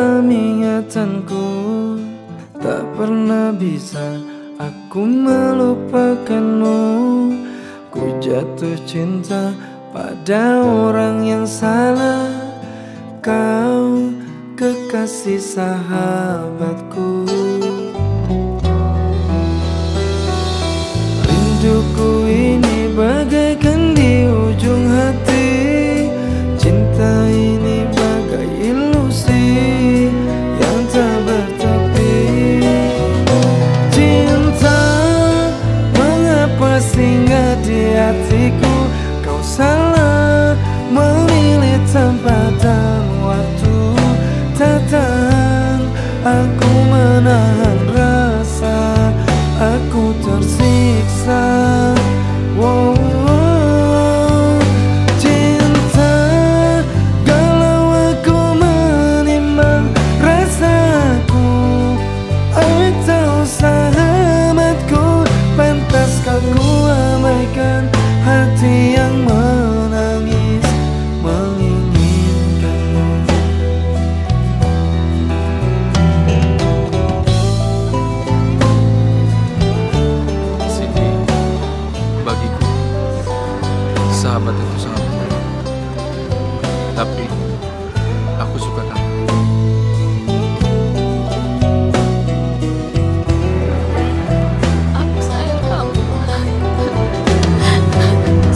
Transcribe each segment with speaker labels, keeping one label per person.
Speaker 1: dalam ingatanku Tak pernah bisa aku melupakanmu. Ku jatuh cinta pada orang yang salah. Kau kekasih sahabatku aku
Speaker 2: suka kamu.
Speaker 3: Aku sayang kamu.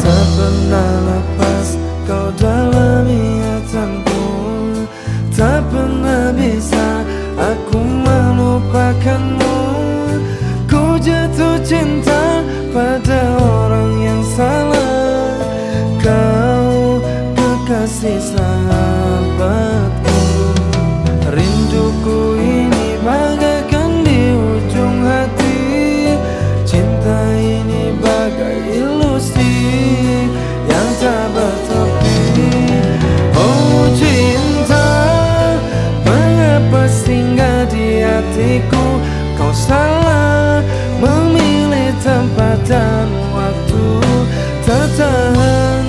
Speaker 1: Tak pernah lepas kau dalam ingatanku Tak pernah bisa aku Ku ini bagaikan di ujung hati. Cinta ini bagai ilusi Yang tak bertepi. Oh cinta Mengapa singgah di hatiku? Kau salah memilih tempat dan waktu. Tertahan